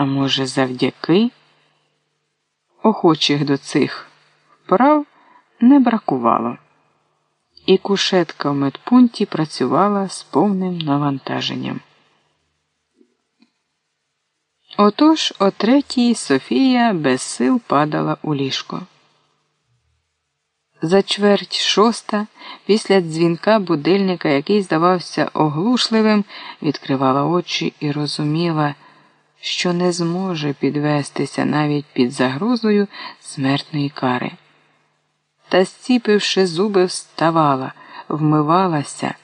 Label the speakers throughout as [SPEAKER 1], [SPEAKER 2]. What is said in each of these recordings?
[SPEAKER 1] А може, завдяки охочих до цих вправ не бракувало, і кушетка в медпункті працювала з повним навантаженням. Отож о третій Софія без сил падала у ліжко. За чверть шоста, після дзвінка будильника, який здавався оглушливим, відкривала очі і розуміла, що не зможе підвестися навіть під загрозою смертної кари. Та, зціпивши зуби, вставала, вмивалася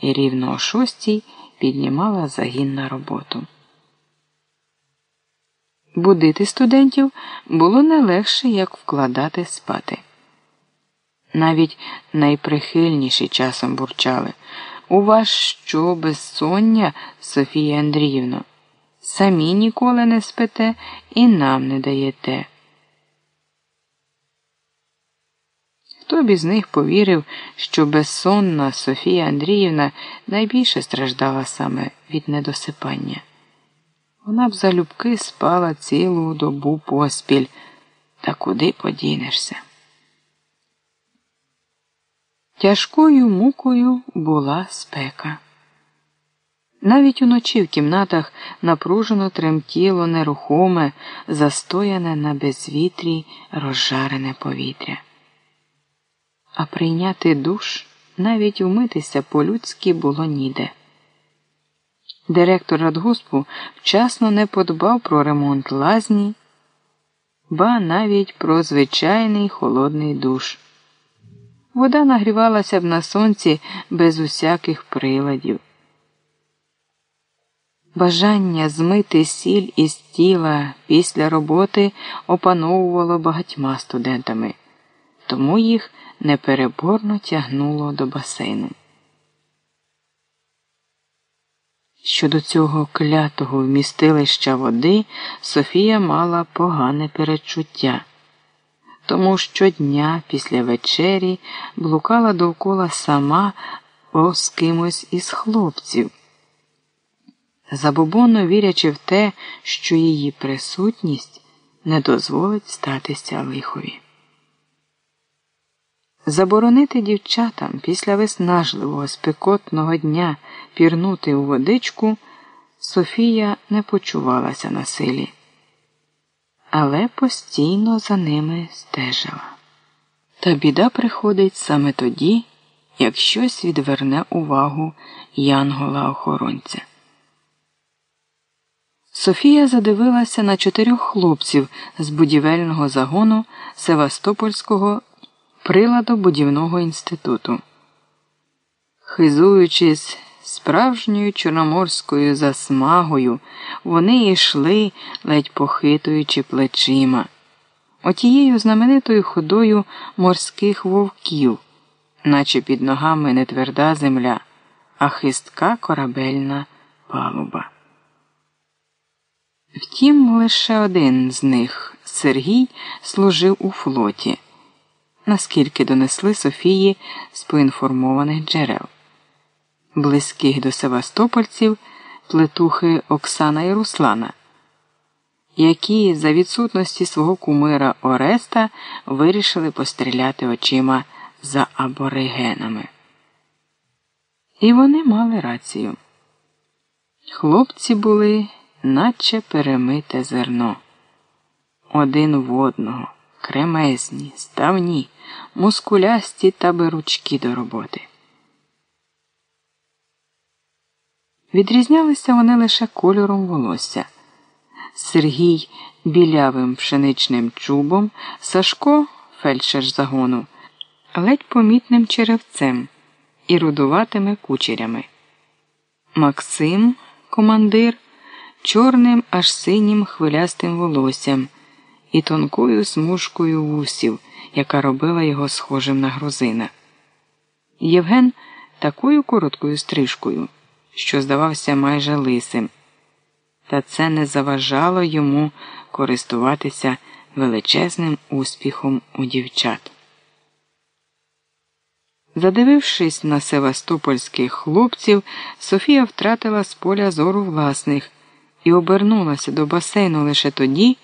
[SPEAKER 1] і рівно о шостій піднімала загін на роботу. Будити студентів було не легше, як вкладати спати. Навіть найприхильніші часом бурчали. У вас що безсоння, Софія Андріївна? Самі ніколи не спите і нам не даєте. Хто б із них повірив, що безсонна Софія Андріївна найбільше страждала саме від недосипання? Вона б залюбки спала цілу добу поспіль, та куди подінешся? Тяжкою мукою була спека. Навіть уночі в кімнатах напружено тремтіло нерухоме, застояне на безвітрі розжарене повітря. А прийняти душ, навіть умитися по-людськи було ніде. Директор радгоспу вчасно не подбав про ремонт лазні, ба навіть про звичайний холодний душ. Вода нагрівалася б на сонці без усяких приладів. Бажання змити сіль із тіла після роботи опановувало багатьма студентами, тому їх непереборно тягнуло до басейну. Щодо цього клятого вмістилища води Софія мала погане перечуття тому щодня після вечері блукала довкола сама о з кимось із хлопців, забобонно вірячи в те, що її присутність не дозволить статися лихові. Заборонити дівчатам після виснажливого спекотного дня пірнути у водичку Софія не почувалася на силі але постійно за ними стежила. Та біда приходить саме тоді, як щось відверне увагу янгола охоронця. Софія задивилася на чотирьох хлопців з будівельного загону Севастопольського приладобудівного інституту. Хизуючись Справжньою чорноморською засмагою вони йшли, ледь похитуючи плечима, отією знаменитою ходою морських вовків, наче під ногами не тверда земля, а хистка корабельна палуба. Втім, лише один з них, Сергій, служив у флоті, наскільки донесли Софії з поінформованих джерел близьких до Севастопольців плетухи Оксана і Руслана, які за відсутності свого кумира Ореста вирішили постріляти очима за аборигенами. І вони мали рацію. Хлопці були, наче перемите зерно, один в одного, кремезні, ставні, мускулясті та беручки до роботи. Відрізнялися вони лише кольором волосся. Сергій білявим пшеничним чубом, Сашко, фельдшер загону, ледь помітним черевцем і рудуватими кучерями. Максим, командир, чорним аж синім хвилястим волоссям і тонкою смужкою вусів, яка робила його схожим на грузина. Євген такою короткою стрижкою що здавався майже лисим, та це не заважало йому користуватися величезним успіхом у дівчат. Задивившись на севастопольських хлопців, Софія втратила з поля зору власних і обернулася до басейну лише тоді,